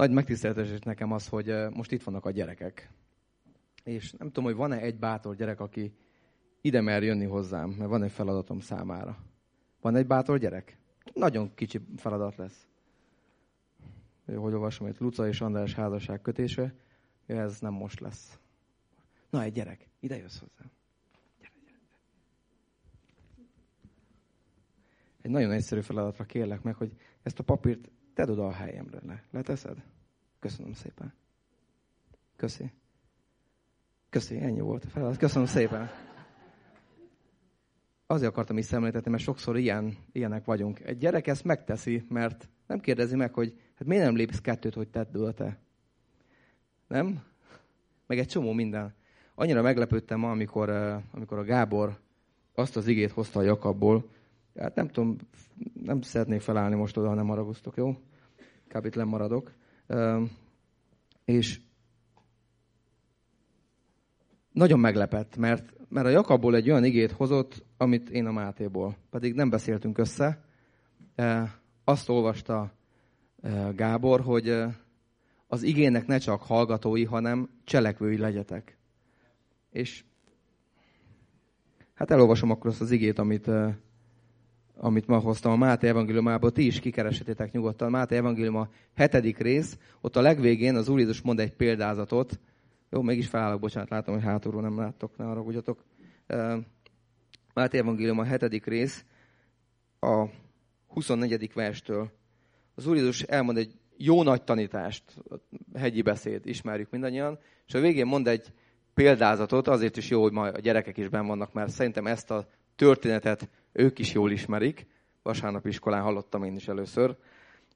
Nagy megtiszteltetés nekem az, hogy most itt vannak a gyerekek. És nem tudom, hogy van-e egy bátor gyerek, aki ide mer jönni hozzám, mert van egy feladatom számára. Van egy bátor gyerek? Nagyon kicsi feladat lesz. Hogy olvasom, hogy Luca és András házasság kötése, ez nem most lesz. Na, egy gyerek, ide jössz hozzám. Gyere, gyere, gyere. Egy nagyon egyszerű feladatra kérlek meg, hogy ezt a papírt tedd oda a helyemre le. Leteszed? Köszönöm szépen. Köszi. Köszi, ennyi volt a feladat. Köszönöm szépen. Azért akartam is szemléltetni, mert sokszor ilyen, ilyenek vagyunk. Egy gyerek ezt megteszi, mert nem kérdezi meg, hogy hát miért nem lépsz kettőt, hogy tedd oda te. Nem? Meg egy csomó minden. Annyira meglepődtem ma, amikor, amikor a Gábor azt az igét hozta a Jakabból. Hát nem tudom, nem szeretnék felállni most oda, ha nem haragoztok, jó? Kb. itt maradok. És nagyon meglepett, mert, mert a Jakabból egy olyan igét hozott, amit én a Mátéból. Pedig nem beszéltünk össze. Azt olvasta Gábor, hogy az igének ne csak hallgatói, hanem cselekvői legyetek. És hát elolvasom akkor azt az igét, amit, amit ma hoztam a Máté evangéliumából, ti is kikereshetétek nyugodtan. Máté evangélium a hetedik rész, ott a legvégén az Úr Jézus mond egy példázatot. Jó, mégis felállok, bocsánat, látom, hogy hátulról nem láttok, ne haragudjatok. Máté evangélium a hetedik rész, a 24. verstől. Az Úr Jézus elmond egy jó nagy tanítást, hegyi beszéd, ismerjük mindannyian, és a végén mond egy példázatot, azért is jó, hogy ma a gyerekek is benn vannak, mert szerintem ezt a történetet ők is jól ismerik. Vasárnap iskolán hallottam én is először.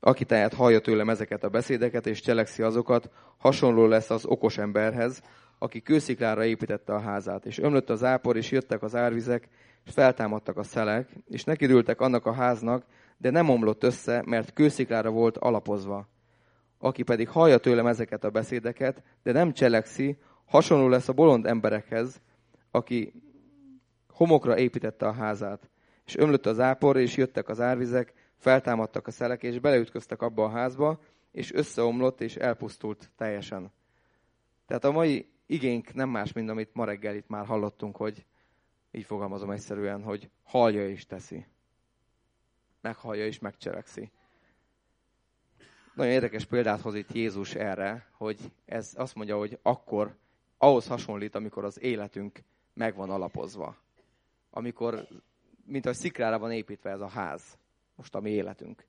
Aki tehát hallja tőlem ezeket a beszédeket, és cselekszi azokat, hasonló lesz az okos emberhez, aki kősziklára építette a házát. És ömlött az ápor, és jöttek az árvizek, és feltámadtak a szelek, és nekidültek annak a háznak, de nem omlott össze, mert kősziklára volt alapozva. Aki pedig hallja tőlem ezeket a beszédeket, de nem cselekszi, hasonló lesz a bolond emberekhez, aki homokra építette a házát. És ömlött az ápor, és jöttek az árvizek, feltámadtak a szelek, és beleütköztek abba a házba, és összeomlott, és elpusztult teljesen. Tehát a mai igénk nem más, mint amit ma reggel itt már hallottunk, hogy így fogalmazom egyszerűen, hogy hallja és teszi. Meghallja és megcselekszi. Nagyon érdekes példát hoz itt Jézus erre, hogy ez azt mondja, hogy akkor ahhoz hasonlít, amikor az életünk meg van alapozva. Amikor, mint ahogy szikrára van építve ez a ház, most a mi életünk.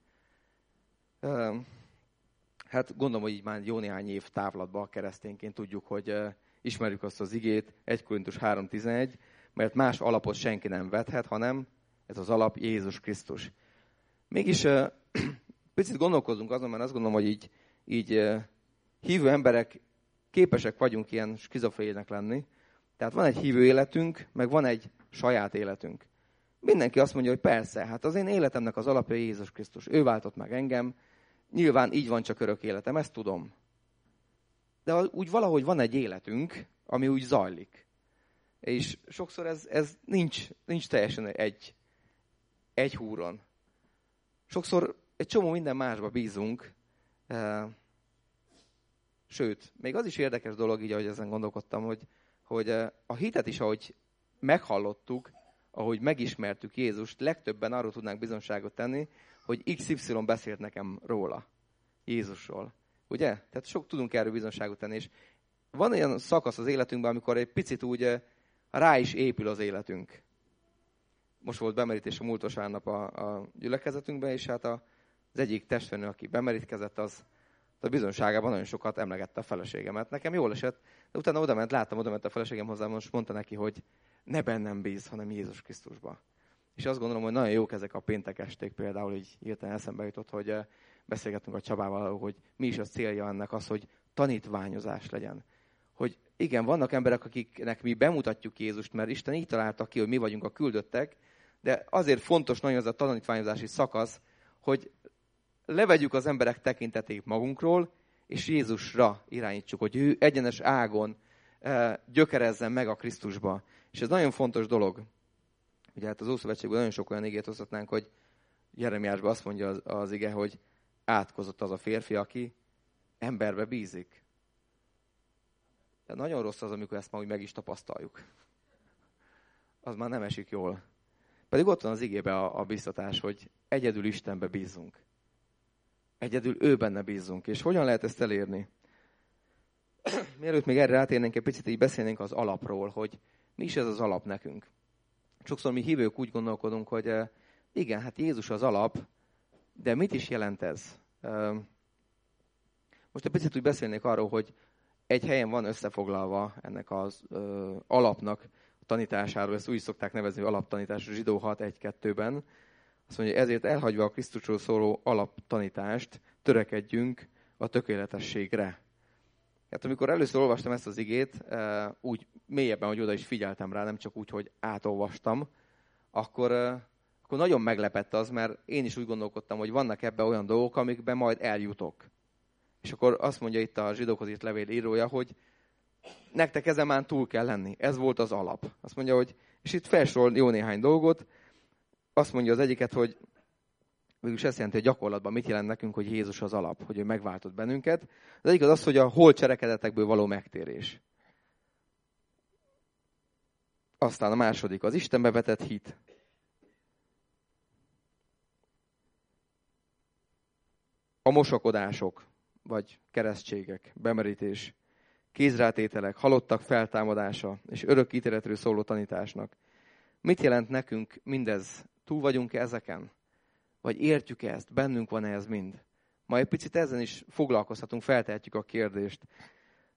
Hát gondolom, hogy így már jó néhány év távlatban keresztényként tudjuk, hogy ismerjük azt az igét, 1 Korintus 3.11, mert más alapot senki nem vethet, hanem ez az alap Jézus Krisztus. Mégis picit gondolkozunk azon, mert azt gondolom, hogy így, így hívő emberek képesek vagyunk ilyen skizofrének lenni. Tehát van egy hívő életünk, meg van egy saját életünk. Mindenki azt mondja, hogy persze, hát az én életemnek az alapja Jézus Krisztus. Ő váltott meg engem, nyilván így van csak örök életem, ezt tudom. De úgy valahogy van egy életünk, ami úgy zajlik. És sokszor ez, ez nincs, nincs teljesen egy, egy húron. Sokszor egy csomó minden másba bízunk, eh, sőt, még az is érdekes dolog, így ahogy ezen gondolkodtam, hogy, hogy eh, a hitet is, ahogy meghallottuk, ahogy megismertük Jézust, legtöbben arról tudnánk bizonságot tenni, hogy XY beszélt nekem róla, Jézusról. Ugye? Tehát sok tudunk erről bizonságot tenni, és van olyan szakasz az életünkben, amikor egy picit úgy eh, rá is épül az életünk. Most volt bemerítés a múlt vasárnap a, a gyülekezetünkben, és hát a, az egyik testvérnő, aki bemerítkezett, az a bizonságában nagyon sokat emlegette a feleségemet. Nekem jól esett, de utána oda ment, láttam, oda ment a feleségem hozzám, most mondta neki, hogy ne bennem bíz, hanem Jézus Krisztusba. És azt gondolom, hogy nagyon jók ezek a péntek esték például, így hirtelen eszembe jutott, hogy eh, beszélgetünk a Csabával, hogy mi is a célja ennek az, hogy tanítványozás legyen. Hogy igen, vannak emberek, akiknek mi bemutatjuk Jézust, mert Isten így találta ki, hogy mi vagyunk a küldöttek, de azért fontos nagyon az a tanítványozási szakasz, hogy levegyük az emberek tekintetét magunkról, és Jézusra irányítsuk, hogy ő egyenes ágon eh, gyökerezzen meg a Krisztusba. És ez nagyon fontos dolog. Ugye hát az Ószövetségben nagyon sok olyan igét hozhatnánk, hogy Jeremiásban azt mondja az, az ige, hogy átkozott az a férfi, aki emberbe bízik. De nagyon rossz az, amikor ezt ma úgy meg is tapasztaljuk. Az már nem esik jól. Pedig ott van az igébe a, a biztatás, hogy egyedül Istenbe bízunk. Egyedül ő benne bízunk. És hogyan lehet ezt elérni? Mielőtt még erre rátérnénk, egy picit így beszélnénk az alapról, hogy mi is ez az alap nekünk. Sokszor mi hívők úgy gondolkodunk, hogy eh, igen, hát Jézus az alap, de mit is jelent ez? Eh, most egy picit úgy beszélnék arról, hogy egy helyen van összefoglalva ennek az ö, alapnak a tanításáról, ezt úgy szokták nevezni, hogy alaptanítás, zsidó 6.1.2-ben. Azt mondja, ezért elhagyva a Krisztusról szóló alaptanítást, törekedjünk a tökéletességre. Hát amikor először olvastam ezt az igét, úgy mélyebben, hogy oda is figyeltem rá, nem csak úgy, hogy átolvastam, akkor, akkor nagyon meglepett az, mert én is úgy gondolkodtam, hogy vannak ebben olyan dolgok, amikben majd eljutok. És akkor azt mondja itt a zsidókhoz írt levél írója, hogy nektek ezen már túl kell lenni. Ez volt az alap. Azt mondja, hogy, és itt felsorol jó néhány dolgot. Azt mondja az egyiket, hogy végülis ezt jelenti, hogy gyakorlatban mit jelent nekünk, hogy Jézus az alap, hogy ő megváltott bennünket. Az egyik az az, hogy a hol cselekedetekből való megtérés. Aztán a második, az Istenbe vetett hit. A mosakodások, vagy keresztségek, bemerítés, kézrátételek, halottak feltámadása és örök ítéletről szóló tanításnak. Mit jelent nekünk mindez? Túl vagyunk-e ezeken? Vagy értjük -e ezt? Bennünk van-e ez mind? Ma egy picit ezen is foglalkozhatunk, feltehetjük a kérdést.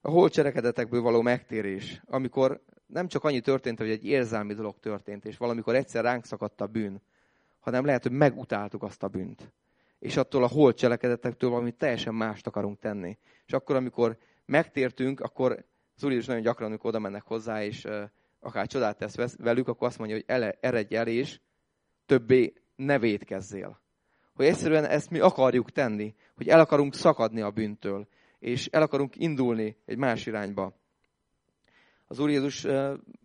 A hol cselekedetekből való megtérés, amikor nem csak annyi történt, hogy egy érzelmi dolog történt, és valamikor egyszer ránk szakadt a bűn, hanem lehet, hogy megutáltuk azt a bűnt és attól a holt cselekedetektől valami teljesen mást akarunk tenni. És akkor, amikor megtértünk, akkor Úr is nagyon gyakran, amikor oda mennek hozzá, és uh, akár csodát tesz velük, akkor azt mondja, hogy ele, eredj el, és többé ne védkezzél. Hogy egyszerűen ezt mi akarjuk tenni, hogy el akarunk szakadni a bűntől, és el akarunk indulni egy más irányba. Az Úr Jézus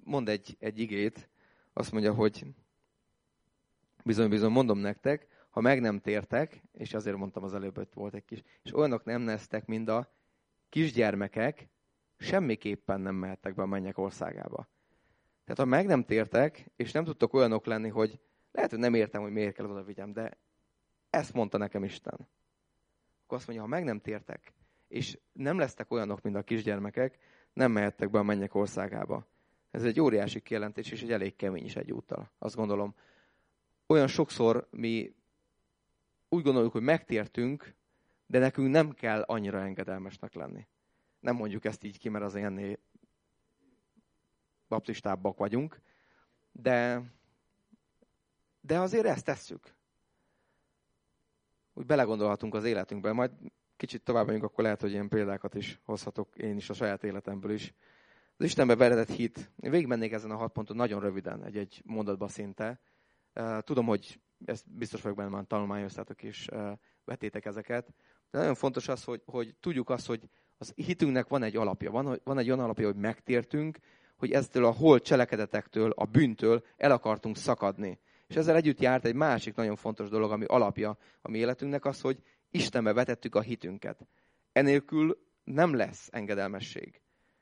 mond egy, egy igét, azt mondja, hogy bizony-bizony mondom nektek, ha meg nem tértek, és azért mondtam az előbb, hogy volt egy kis, és olyanok nem neztek, mint a kisgyermekek, semmiképpen nem mehettek be a mennyek országába. Tehát ha meg nem tértek, és nem tudtok olyanok lenni, hogy lehet, hogy nem értem, hogy miért kell oda vigyem, de ezt mondta nekem Isten. Akkor azt mondja, ha meg nem tértek, és nem lesztek olyanok, mint a kisgyermekek, nem mehettek be a mennyek országába. Ez egy óriási kijelentés, és egy elég kemény is egyúttal. Azt gondolom, olyan sokszor mi úgy gondoljuk, hogy megtértünk, de nekünk nem kell annyira engedelmesnek lenni. Nem mondjuk ezt így ki, mert az ennél baptistábbak vagyunk, de, de azért ezt tesszük. Úgy belegondolhatunk az életünkbe, majd kicsit tovább megyünk, akkor lehet, hogy ilyen példákat is hozhatok én is a saját életemből is. Az Istenbe veredett hit. Én végigmennék ezen a hat ponton nagyon röviden, egy-egy mondatba szinte. Tudom, hogy ezt biztos vagyok benne, már tanulmányoztátok és vetétek ezeket. De nagyon fontos az, hogy, hogy tudjuk azt, hogy az hitünknek van egy alapja. Van, van egy olyan alapja, hogy megtértünk, hogy eztől a hol cselekedetektől, a bűntől el akartunk szakadni. És ezzel együtt járt egy másik nagyon fontos dolog, ami alapja a mi életünknek, az, hogy Istenbe vetettük a hitünket. Enélkül nem lesz engedelmesség.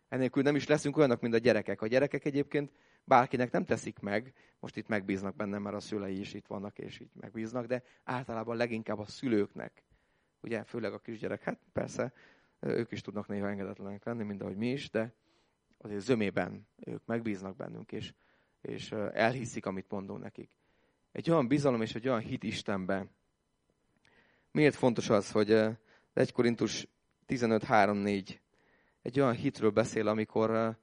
Enélkül nem is leszünk olyanok, mint a gyerekek. A gyerekek egyébként bárkinek nem teszik meg, most itt megbíznak bennem, mert a szülei is itt vannak, és így megbíznak, de általában leginkább a szülőknek, ugye, főleg a kisgyerek, hát persze, ők is tudnak néha engedetlenek lenni, mint ahogy mi is, de azért zömében ők megbíznak bennünk, és, és elhiszik, amit mondunk nekik. Egy olyan bizalom és egy olyan hit Istenben. Miért fontos az, hogy 1 Korintus 15.3.4 egy olyan hitről beszél, amikor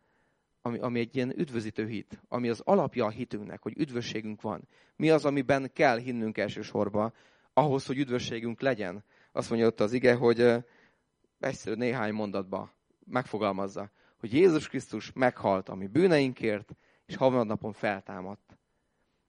ami, ami egy ilyen üdvözítő hit, ami az alapja a hitünknek, hogy üdvösségünk van. Mi az, amiben kell hinnünk elsősorban, ahhoz, hogy üdvösségünk legyen. Azt mondja ott az ige, hogy egyszerű néhány mondatba megfogalmazza, hogy Jézus Krisztus meghalt a mi bűneinkért, és havonadnapon feltámadt.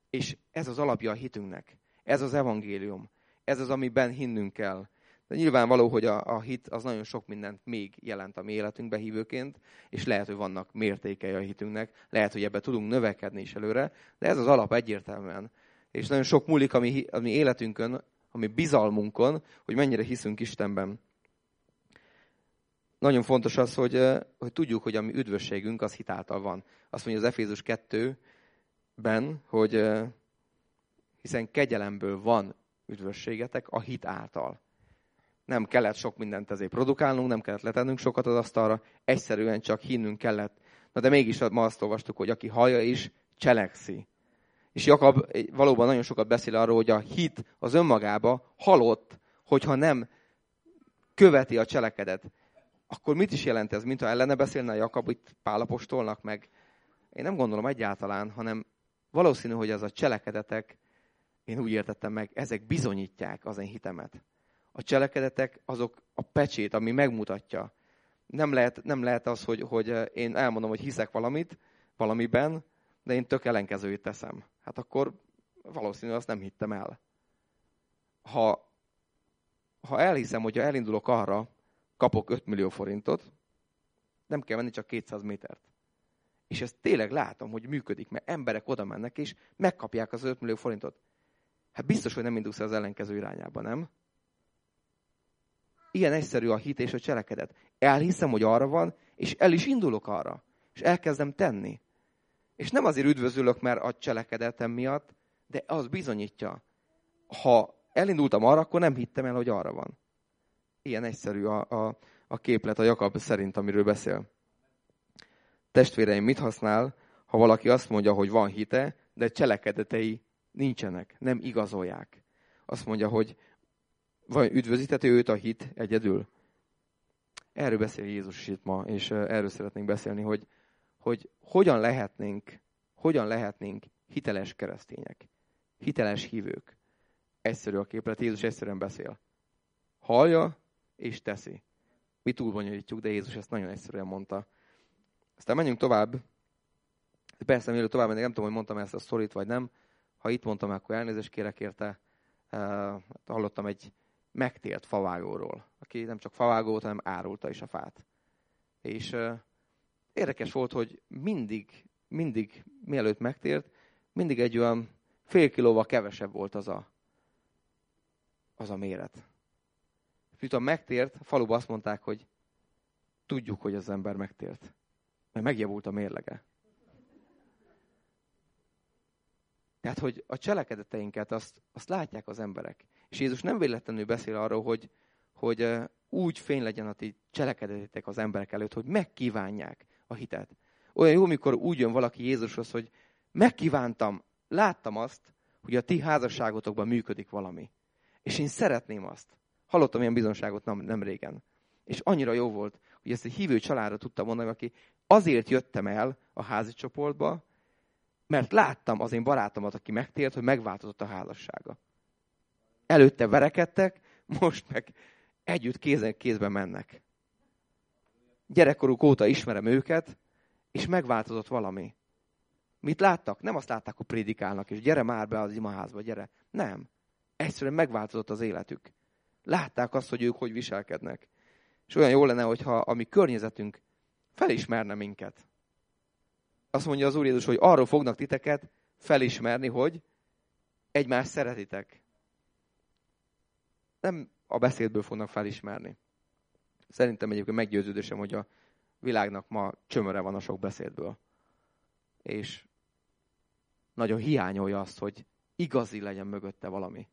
És ez az alapja a hitünknek. Ez az evangélium. Ez az, amiben hinnünk kell. De nyilvánvaló, hogy a, a hit az nagyon sok mindent még jelent a mi életünkbe hívőként, és lehet, hogy vannak mértékei a hitünknek, lehet, hogy ebbe tudunk növekedni is előre, de ez az alap egyértelműen. És nagyon sok múlik a mi, a mi életünkön, a mi bizalmunkon, hogy mennyire hiszünk Istenben. nagyon fontos az, hogy, hogy tudjuk, hogy a mi üdvösségünk az hitáltal van. Azt mondja az Efézus 2-ben, hogy hiszen kegyelemből van üdvösségetek a hit által. Nem kellett sok mindent ezért produkálnunk, nem kellett letennünk sokat az asztalra, egyszerűen csak hinnünk kellett. Na de mégis ma azt olvastuk, hogy aki hallja is, cselekszi. És Jakab valóban nagyon sokat beszél arról, hogy a hit az önmagába halott, hogyha nem követi a cselekedet. Akkor mit is jelent ez? Mint ha ellene beszélne Jakab itt Pálapostolnak meg? Én nem gondolom egyáltalán, hanem valószínű, hogy ez a cselekedetek, én úgy értettem meg, ezek bizonyítják az én hitemet. A cselekedetek azok a pecsét, ami megmutatja. Nem lehet, nem lehet az, hogy, hogy én elmondom, hogy hiszek valamit, valamiben, de én tök ellenkezőjét teszem. Hát akkor valószínű azt nem hittem el. Ha, ha elhiszem, hogyha elindulok arra, kapok 5 millió forintot, nem kell menni csak 200 métert. És ezt tényleg látom, hogy működik, mert emberek oda mennek, és megkapják az 5 millió forintot. Hát biztos, hogy nem indulsz az ellenkező irányába, nem? Ilyen egyszerű a hit és a cselekedet. Elhiszem, hogy arra van, és el is indulok arra. És elkezdem tenni. És nem azért üdvözülök, mert a cselekedetem miatt, de az bizonyítja. Ha elindultam arra, akkor nem hittem el, hogy arra van. Ilyen egyszerű a, a, a képlet a Jakab szerint, amiről beszél. Testvéreim, mit használ, ha valaki azt mondja, hogy van hite, de cselekedetei nincsenek, nem igazolják. Azt mondja, hogy vagy üdvözíthető őt a hit egyedül? Erről beszél Jézus itt ma, és erről szeretnénk beszélni, hogy, hogy hogyan lehetnénk, hogyan lehetnénk hiteles keresztények, hiteles hívők. Egyszerű a képlet, Jézus egyszerűen beszél. Hallja és teszi. Mi túl bonyolítjuk, de Jézus ezt nagyon egyszerűen mondta. Aztán menjünk tovább. Persze, mielőtt tovább mennék, nem tudom, hogy mondtam ezt a sztorit, vagy nem. Ha itt mondtam, akkor elnézést kérek érte. Uh, hallottam egy megtért favágóról, aki nem csak favágó volt, hanem árulta is a fát. És uh, érdekes volt, hogy mindig, mindig, mielőtt megtért, mindig egy olyan fél kilóval kevesebb volt az a, az a méret. Miután megtért, a faluban azt mondták, hogy tudjuk, hogy az ember megtért. Mert megjavult a mérlege. Tehát, hogy a cselekedeteinket azt, azt látják az emberek. És Jézus nem véletlenül beszél arról, hogy, hogy úgy fény legyen a ti cselekedetétek az emberek előtt, hogy megkívánják a hitet. Olyan jó, amikor úgy jön valaki Jézushoz, hogy megkívántam, láttam azt, hogy a ti házasságotokban működik valami. És én szeretném azt. Hallottam ilyen bizonságot nem, nem régen. És annyira jó volt, hogy ezt egy hívő családra tudtam mondani, aki azért jöttem el a házi csoportba, mert láttam az én barátomat, aki megtért, hogy megváltozott a házassága. Előtte verekedtek, most meg együtt kézen kézben mennek. Gyerekkoruk óta ismerem őket, és megváltozott valami. Mit láttak? Nem azt látták, hogy prédikálnak, és gyere már be az imaházba, gyere. Nem. Egyszerűen megváltozott az életük. Látták azt, hogy ők hogy viselkednek. És olyan jó lenne, hogyha a mi környezetünk felismerne minket. Azt mondja az Úr Jézus, hogy arról fognak titeket felismerni, hogy egymást szeretitek. Nem a beszédből fognak felismerni. Szerintem egyébként meggyőződésem, hogy a világnak ma csömöre van a sok beszédből. És nagyon hiányolja azt, hogy igazi legyen mögötte valami.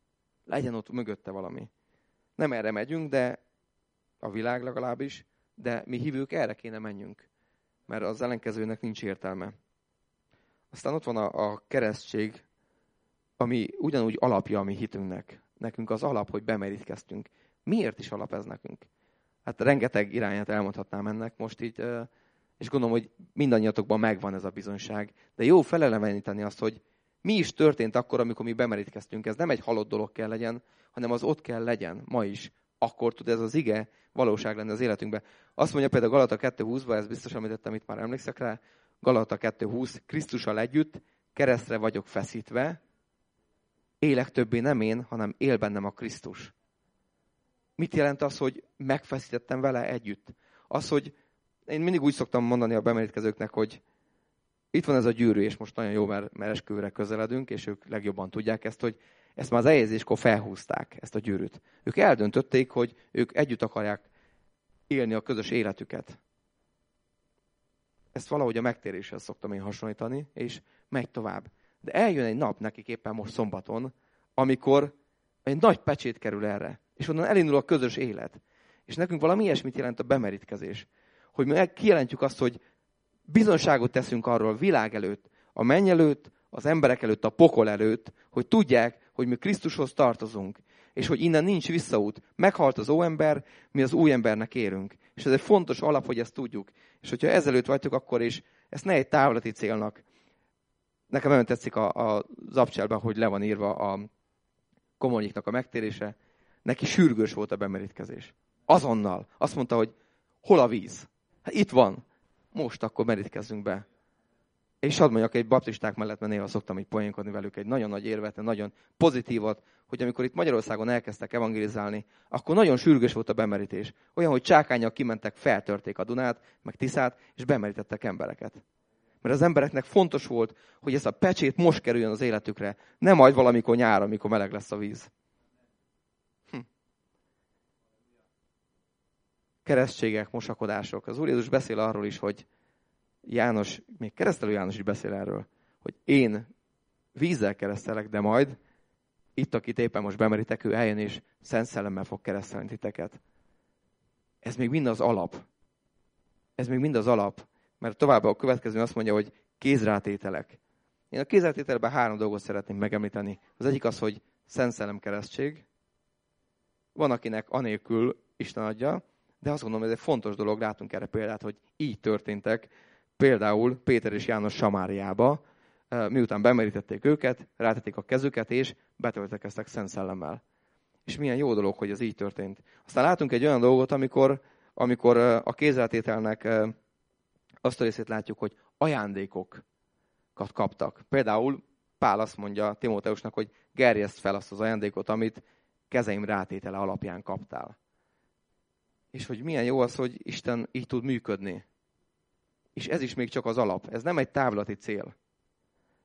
Legyen ott mögötte valami. Nem erre megyünk, de a világ legalábbis, de mi hívők erre kéne menjünk, mert az ellenkezőnek nincs értelme. Aztán ott van a, a keresztség, ami ugyanúgy alapja a mi hitünknek. Nekünk az alap, hogy bemerítkeztünk. Miért is alap ez nekünk? Hát rengeteg irányát elmondhatnám ennek most így, és gondolom, hogy mindannyiatokban megvan ez a bizonyság. De jó feleleveníteni azt, hogy mi is történt akkor, amikor mi bemerítkeztünk. Ez nem egy halott dolog kell legyen, hanem az ott kell legyen, ma is. Akkor tud ez az ige valóság lenni az életünkben. Azt mondja például Galata 2.20-ban, ez biztos említettem, itt már emlékszek rá, Galata 2.20, Krisztussal együtt keresztre vagyok feszítve, élek többé nem én, hanem él bennem a Krisztus. Mit jelent az, hogy megfeszítettem vele együtt? Az, hogy én mindig úgy szoktam mondani a bemerítkezőknek, hogy itt van ez a gyűrű, és most nagyon jó, mert, mert esküvőre közeledünk, és ők legjobban tudják ezt, hogy ezt már az eljegyzéskor felhúzták, ezt a gyűrűt. Ők eldöntötték, hogy ők együtt akarják élni a közös életüket. Ezt valahogy a megtéréssel szoktam én hasonlítani, és megy tovább. De eljön egy nap nekik éppen most szombaton, amikor egy nagy pecsét kerül erre, és onnan elindul a közös élet. És nekünk valami ilyesmit jelent a bemerítkezés. Hogy mi kijelentjük azt, hogy bizonságot teszünk arról a világ előtt, a menny előtt, az emberek előtt, a pokol előtt, hogy tudják, hogy mi Krisztushoz tartozunk, és hogy innen nincs visszaút. Meghalt az óember, mi az új embernek érünk. És ez egy fontos alap, hogy ezt tudjuk. És hogyha ezelőtt vagytok, akkor is ezt ne egy távlati célnak. Nekem nagyon tetszik a, a zapcselben, hogy le van írva a komonyiknak a megtérése. Neki sürgős volt a bemerítkezés. Azonnal. Azt mondta, hogy hol a víz? Hát itt van. Most akkor merítkezzünk be. És hadd mondjak, egy baptisták mellett, mert néha szoktam így poénkodni velük egy nagyon nagy érvet, nagyon pozitívat, hogy amikor itt Magyarországon elkezdtek evangelizálni, akkor nagyon sürgős volt a bemerítés. Olyan, hogy csákányok kimentek, feltörték a Dunát, meg Tiszát, és bemerítettek embereket. Mert az embereknek fontos volt, hogy ez a pecsét most kerüljön az életükre, nem majd valamikor nyáron, amikor meleg lesz a víz. Hm. Keresztségek, mosakodások. Az Úr Jézus beszél arról is, hogy János, még keresztelő János is beszél erről, hogy én vízzel keresztelek, de majd itt, akit éppen most bemerítek, ő eljön és szent szellemmel fog keresztelni titeket. Ez még mind az alap. Ez még mind az alap. Mert tovább a következő azt mondja, hogy kézrátételek. Én a kézrátételben három dolgot szeretném megemlíteni. Az egyik az, hogy szent szellem keresztség. Van, akinek anélkül Isten adja, de azt gondolom, hogy ez egy fontos dolog, látunk erre példát, hogy így történtek például Péter és János Samáriába, miután bemerítették őket, rátették a kezüket, és betöltekeztek Szent Szellemmel. És milyen jó dolog, hogy ez így történt. Aztán látunk egy olyan dolgot, amikor, amikor a kézzeltételnek azt a részét látjuk, hogy ajándékokat kaptak. Például Pál azt mondja Timóteusnak, hogy gerjeszt fel azt az ajándékot, amit kezeim rátétele alapján kaptál. És hogy milyen jó az, hogy Isten így tud működni. És ez is még csak az alap. Ez nem egy távlati cél.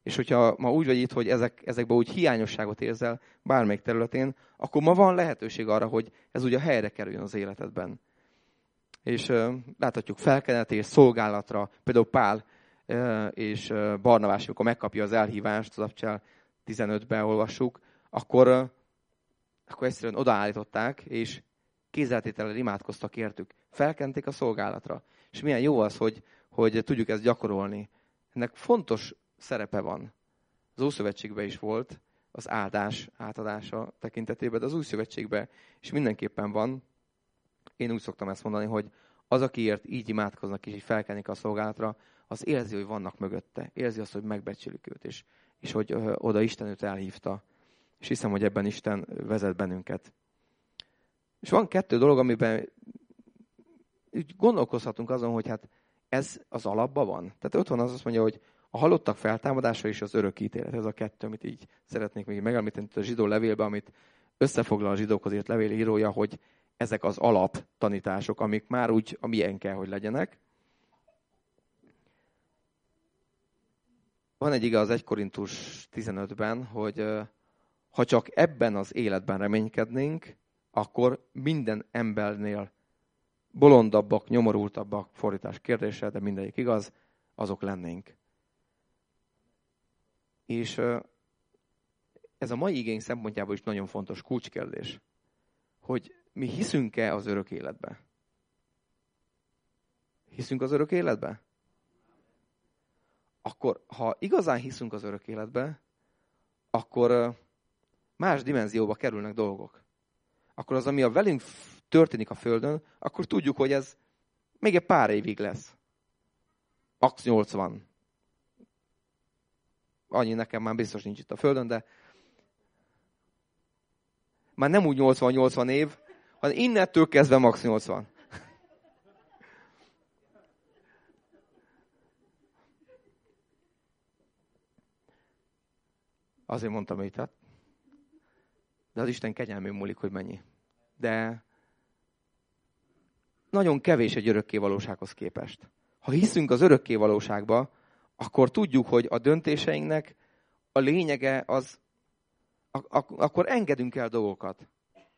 És hogyha ma úgy vagy itt, hogy ezek, ezekben úgy hiányosságot érzel bármelyik területén, akkor ma van lehetőség arra, hogy ez ugye helyre kerüljön az életedben. És uh, láthatjuk felkenetés, szolgálatra, például Pál uh, és uh, Barnavás, amikor megkapja az elhívást, az Abcsel 15-ben olvassuk, akkor, uh, akkor egyszerűen odaállították, és kézzeltétellel imádkoztak értük. Felkenték a szolgálatra. És milyen jó az, hogy, hogy tudjuk ezt gyakorolni. Ennek fontos szerepe van. Az Ószövetségben is volt az áldás átadása tekintetében, de az Új Szövetségben is mindenképpen van. Én úgy szoktam ezt mondani, hogy az, akiért így imádkoznak és így felkelnik a szolgálatra, az érzi, hogy vannak mögötte. Érzi azt, hogy megbecsülik őt, és, és hogy oda Isten őt elhívta. És hiszem, hogy ebben Isten vezet bennünket. És van kettő dolog, amiben úgy gondolkozhatunk azon, hogy hát ez az alapban van. Tehát ott van az azt mondja, hogy a halottak feltámadása és az örök ítélet. Ez a kettő, amit így szeretnék még megemlíteni a zsidó levélben, amit összefoglal a zsidókhoz írt levél írója, hogy ezek az alap tanítások, amik már úgy, amilyen kell, hogy legyenek. Van egy igaz 1 Korintus 15-ben, hogy ha csak ebben az életben reménykednénk, akkor minden embernél bolondabbak, nyomorultabbak, fordítás kérdése, de mindegyik igaz, azok lennénk. És ez a mai igény szempontjából is nagyon fontos kulcskérdés, hogy mi hiszünk-e az örök életbe? Hiszünk az örök életbe? Akkor, ha igazán hiszünk az örök életbe, akkor más dimenzióba kerülnek dolgok. Akkor az, ami a velünk történik a Földön, akkor tudjuk, hogy ez még egy pár évig lesz. Max 80. Annyi nekem már biztos nincs itt a Földön, de már nem úgy 80-80 év, hanem innettől kezdve max 80. Azért mondtam, hogy hát. De az Isten kegyelmén múlik, hogy mennyi. De nagyon kevés egy örökké valósághoz képest. Ha hiszünk az örökké valóságba, akkor tudjuk, hogy a döntéseinknek a lényege az, ak- ak- akkor engedünk el dolgokat.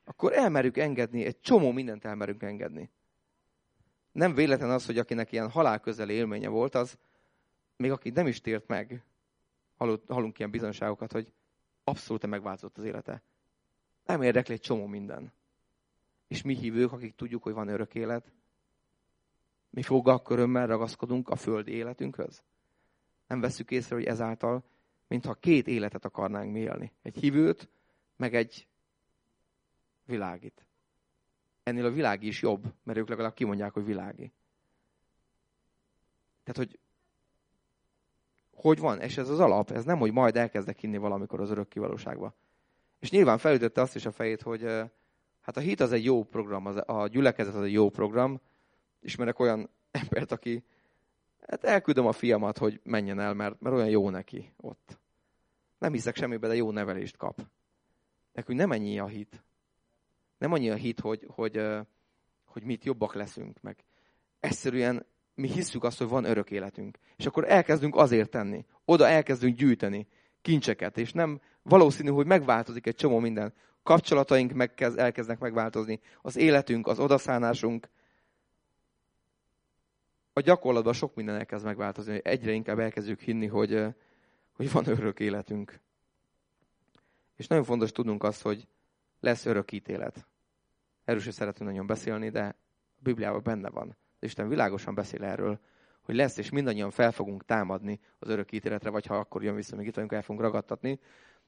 Akkor elmerjük engedni, egy csomó mindent elmerünk engedni. nem véletlen az, hogy akinek ilyen halálközeli élménye volt, az még aki nem is tért meg, hallunk ilyen bizonyságokat, hogy abszolút megváltozott az élete. Nem érdekli egy csomó minden. És mi hívők, akik tudjuk, hogy van örök élet, mi foggal körömmel ragaszkodunk a földi életünkhöz. Nem veszük észre, hogy ezáltal, mintha két életet akarnánk mi élni. Egy hívőt, meg egy világit. Ennél a világi is jobb, mert ők legalább kimondják, hogy világi. Tehát, hogy hogy van, és ez az alap, ez nem, hogy majd elkezdek hinni valamikor az örök kivalóságba. És nyilván felütötte azt is a fejét, hogy hát a hit az egy jó program, az, a gyülekezet az egy jó program. Ismerek olyan embert, aki hát elküldöm a fiamat, hogy menjen el, mert, mert olyan jó neki ott. Nem hiszek semmibe, de jó nevelést kap. Nekünk nem ennyi a hit. Nem annyi a hit, hogy, hogy, hogy mit jobbak leszünk meg. Egyszerűen mi hisszük azt, hogy van örök életünk. És akkor elkezdünk azért tenni. Oda elkezdünk gyűjteni kincseket, és nem valószínű, hogy megváltozik egy csomó minden. Kapcsolataink megkezd, elkezdnek megváltozni, az életünk, az odaszánásunk. A gyakorlatban sok minden elkezd megváltozni, egyre inkább elkezdjük hinni, hogy, hogy van örök életünk. És nagyon fontos tudnunk azt, hogy lesz örök ítélet. Erről is szeretünk nagyon beszélni, de a Bibliában benne van. Isten világosan beszél erről, hogy lesz, és mindannyian fel fogunk támadni az örök ítéletre, vagy ha akkor jön vissza, még itt vagyunk, el fogunk ragadtatni,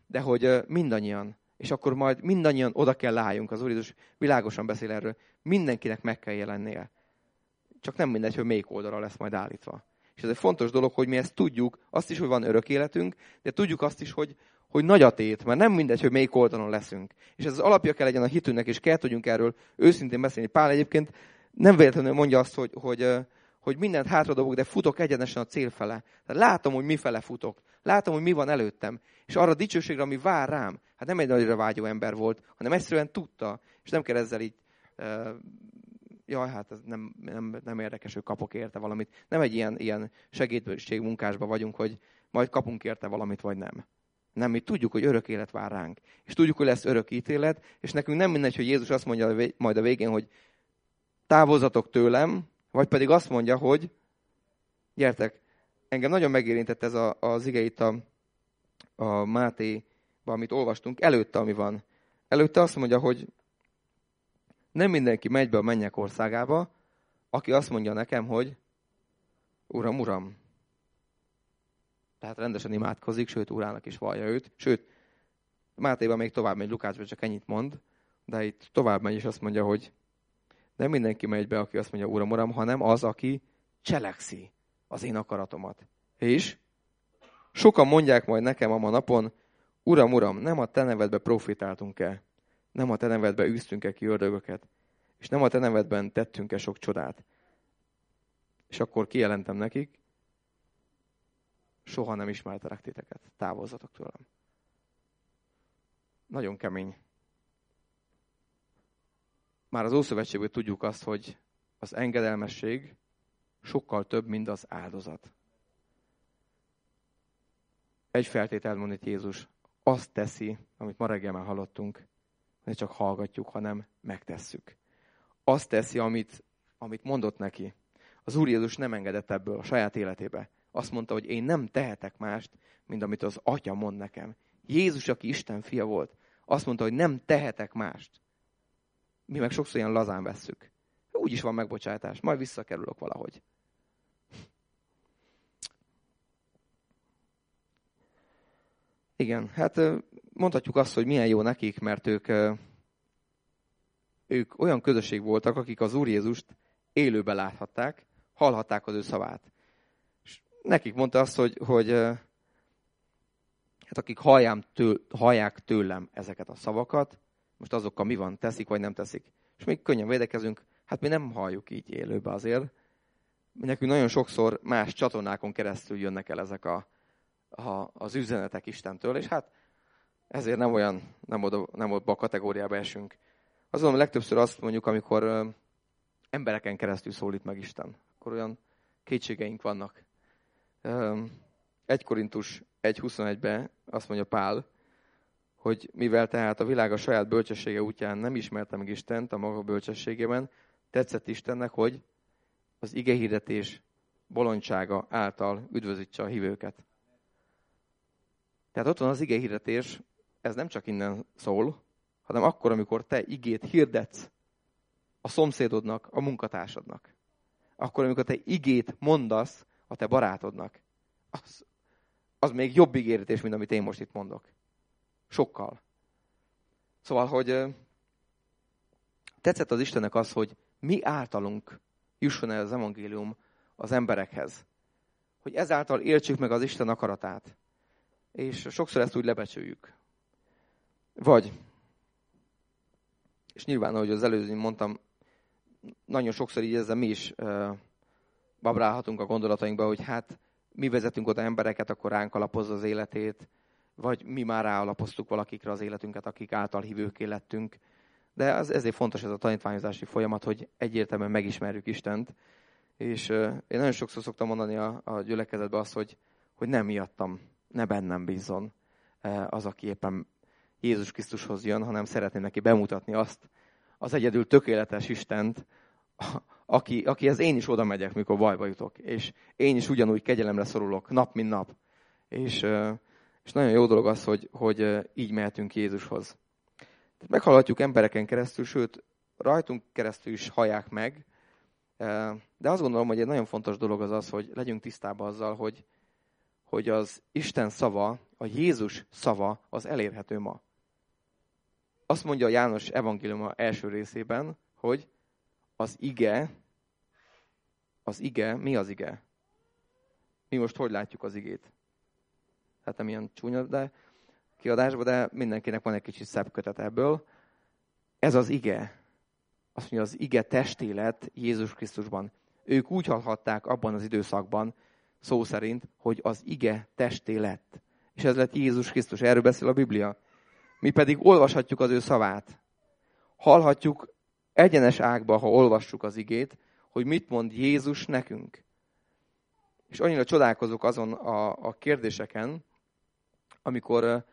de hogy mindannyian, és akkor majd mindannyian oda kell álljunk, az Úr Jézus világosan beszél erről, mindenkinek meg kell jelennie. Csak nem mindegy, hogy melyik oldalra lesz majd állítva. És ez egy fontos dolog, hogy mi ezt tudjuk, azt is, hogy van örök életünk, de tudjuk azt is, hogy, hogy nagy a tét, mert nem mindegy, hogy melyik oldalon leszünk. És ez az alapja kell legyen a hitünknek, és kell tudjunk erről őszintén beszélni. Pál egyébként nem véletlenül mondja azt, hogy, hogy, hogy mindent hátradobok, de futok egyenesen a cél fele. Tehát látom, hogy mi fele futok. Látom, hogy mi van előttem. És arra a dicsőségre, ami vár rám, hát nem egy nagyra vágyó ember volt, hanem egyszerűen tudta, és nem kell ezzel így, uh, jaj, hát ez nem, nem, nem érdekes, hogy kapok érte valamit. Nem egy ilyen, ilyen segítségmunkásban vagyunk, hogy majd kapunk érte valamit, vagy nem. Nem, mi tudjuk, hogy örök élet vár ránk. És tudjuk, hogy lesz örök ítélet, és nekünk nem mindegy, hogy Jézus azt mondja majd a végén, hogy távozatok tőlem, vagy pedig azt mondja, hogy gyertek, engem nagyon megérintett ez a, az ige itt a, a Mátéban, amit olvastunk, előtte, ami van. Előtte azt mondja, hogy nem mindenki megy be a mennyek országába, aki azt mondja nekem, hogy Uram, Uram. Tehát rendesen imádkozik, sőt, Urának is vallja őt. Sőt, Mátéban még tovább megy, Lukácsban csak ennyit mond, de itt tovább megy, és azt mondja, hogy nem mindenki megy be, aki azt mondja, Uram, Uram, hanem az, aki cselekszi az én akaratomat. És sokan mondják majd nekem a ma napon, Uram, Uram, nem a te nevedbe profitáltunk-e, nem a te nevedbe űztünk-e ki ördögöket, és nem a te nevedben tettünk-e sok csodát. És akkor kijelentem nekik, soha nem ismertelek titeket, távozzatok tőlem. Nagyon kemény már az Ószövetségből tudjuk azt, hogy az engedelmesség sokkal több, mint az áldozat. Egy feltétel mond itt Jézus, azt teszi, amit ma reggel már hallottunk, ne csak hallgatjuk, hanem megtesszük. Azt teszi, amit, amit mondott neki. Az Úr Jézus nem engedett ebből a saját életébe. Azt mondta, hogy én nem tehetek mást, mint amit az Atya mond nekem. Jézus, aki Isten fia volt, azt mondta, hogy nem tehetek mást. Mi meg sokszor ilyen lazán vesszük. Úgy is van megbocsátás, majd visszakerülök valahogy. Igen, hát mondhatjuk azt, hogy milyen jó nekik, mert ők, ők olyan közösség voltak, akik az Úr Jézust élőbe láthatták, hallhatták az ő szavát. És nekik mondta azt, hogy, hogy hát akik halljám től, hallják tőlem ezeket a szavakat, most azokkal mi van, teszik vagy nem teszik. És még könnyen védekezünk, hát mi nem halljuk így élőbe azért. Nekünk nagyon sokszor más csatornákon keresztül jönnek el ezek a, a, az üzenetek Istentől, és hát ezért nem olyan, nem oda, nem oda a kategóriába esünk. Azon legtöbbször azt mondjuk, amikor ö, embereken keresztül szólít meg Isten, akkor olyan kétségeink vannak. Ö, 1 Korintus 1.21-ben azt mondja Pál, hogy mivel tehát a világ a saját bölcsessége útján nem ismerte meg Istent a maga bölcsességében, tetszett Istennek, hogy az igehirdetés bolondsága által üdvözítse a hívőket. Tehát ott van az igehirdetés, ez nem csak innen szól, hanem akkor, amikor te igét hirdetsz a szomszédodnak, a munkatársadnak. Akkor, amikor te igét mondasz a te barátodnak. Az, az még jobb ígéretés, mint amit én most itt mondok. Sokkal. Szóval, hogy tetszett az Istennek az, hogy mi általunk jusson el az evangélium az emberekhez. Hogy ezáltal értsük meg az Isten akaratát. És sokszor ezt úgy lebecsüljük. Vagy, és nyilván, ahogy az előzőn mondtam, nagyon sokszor így ezzel mi is uh, babrálhatunk a gondolatainkba, hogy hát mi vezetünk oda embereket, akkor ránk alapozza az életét, vagy mi már ráalapoztuk valakikre az életünket, akik által hívőké lettünk. De az, ezért fontos ez a tanítványozási folyamat, hogy egyértelműen megismerjük Istent. És uh, én nagyon sokszor szoktam mondani a, a gyülekezetben azt, hogy, hogy nem miattam, ne bennem bízzon uh, az, aki éppen Jézus Krisztushoz jön, hanem szeretném neki bemutatni azt, az egyedül tökéletes Istent, aki, akihez én is oda megyek, mikor bajba jutok. És én is ugyanúgy kegyelemre szorulok, nap mint nap. És, és nagyon jó dolog az, hogy, hogy így mehetünk Jézushoz. Tehát meghallhatjuk embereken keresztül, sőt, rajtunk keresztül is hallják meg, de azt gondolom, hogy egy nagyon fontos dolog az az, hogy legyünk tisztában azzal, hogy, hogy az Isten szava, a Jézus szava az elérhető ma. Azt mondja János evangéliuma első részében, hogy az ige, az ige, mi az ige? Mi most hogy látjuk az igét? Hát nem ilyen csúnya de kiadásban, de mindenkinek van egy kicsit szebb kötet ebből. Ez az ige. Azt mondja, az ige testélet Jézus Krisztusban. Ők úgy hallhatták abban az időszakban, szó szerint, hogy az ige testé lett. És ez lett Jézus Krisztus. Erről beszél a Biblia. Mi pedig olvashatjuk az ő szavát. Hallhatjuk egyenes ágba, ha olvassuk az igét, hogy mit mond Jézus nekünk. És annyira csodálkozok azon a, a kérdéseken, amikor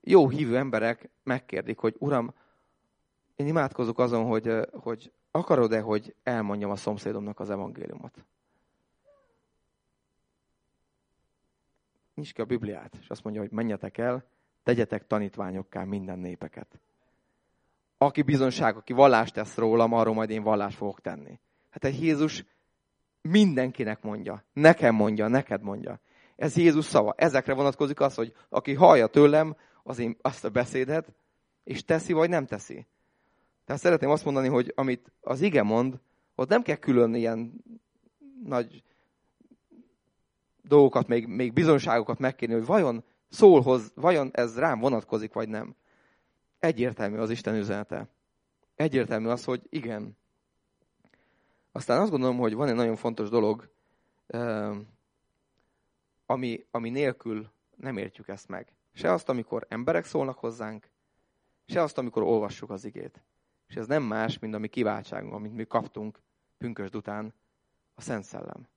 jó hívő emberek megkérdik, hogy Uram, én imádkozok azon, hogy, hogy akarod-e, hogy elmondjam a szomszédomnak az evangéliumot? Nyisd ki a Bibliát, és azt mondja, hogy menjetek el, tegyetek tanítványokká minden népeket. Aki bizonság, aki vallást tesz rólam, arról majd én vallást fogok tenni. Hát egy Jézus mindenkinek mondja. Nekem mondja, neked mondja. Ez Jézus szava. Ezekre vonatkozik az, hogy aki hallja tőlem az én, azt a beszédet, és teszi vagy nem teszi. Tehát szeretném azt mondani, hogy amit az ige mond, ott nem kell külön ilyen nagy dolgokat, még, még bizonságokat megkérni, hogy vajon szólhoz, vajon ez rám vonatkozik, vagy nem. Egyértelmű az Isten üzenete. Egyértelmű az, hogy igen. Aztán azt gondolom, hogy van egy nagyon fontos dolog, ami, ami nélkül nem értjük ezt meg. Se azt, amikor emberek szólnak hozzánk, se azt, amikor olvassuk az igét. És ez nem más, mint a mi kiváltságunk, amit mi kaptunk pünkösd után, a Szent Szellem.